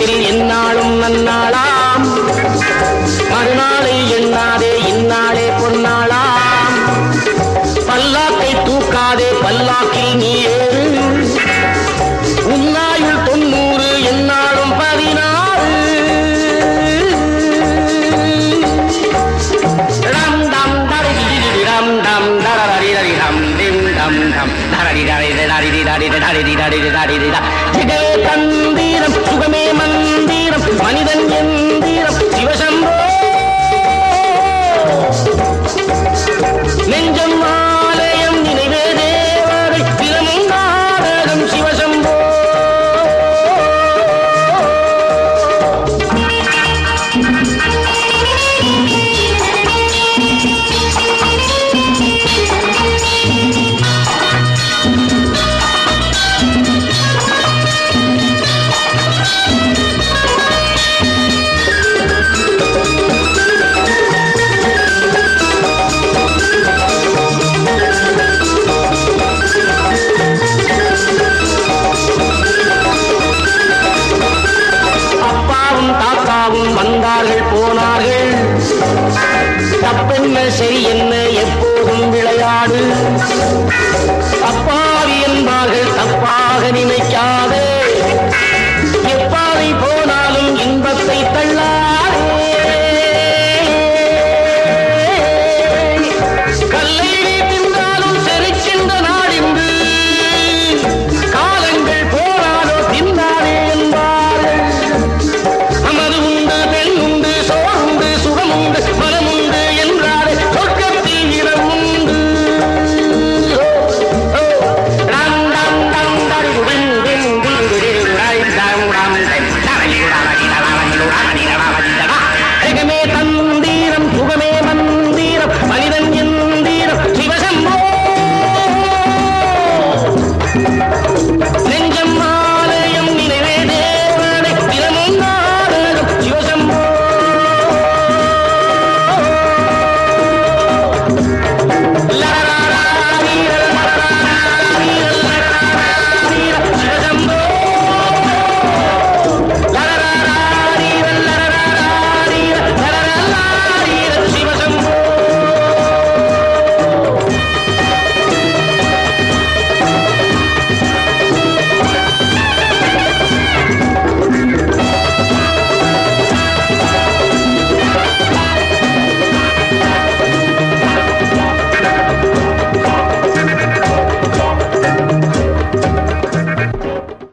உலகத்தில் எந்நாளும் நன்னாளாம் மறுநாளை எண்ணாதே இந்நாளே பொன்னாளாம் பல்லாக்கை தூக்காதே பல்லாக்கில் நீ ஏறு உன்னாயுள் தொண்ணூறு எந்நாளும் பதினாறு டம் டம் தரடி டம் டம் தரடி டம் டிம் டம் டம் தரடி தரடி தரடி தரடி தரடி தரடி தரடி தரடி தரடி தரடி தரடி தரடி தரடி போனார்கள். தப்பென்ன சரி என்ன எப்போதும் விளையாடு.